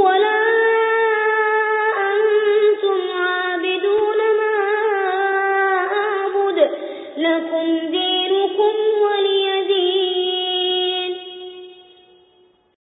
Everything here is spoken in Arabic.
ولا أنتم عابدون ما أعبد لكم دينكم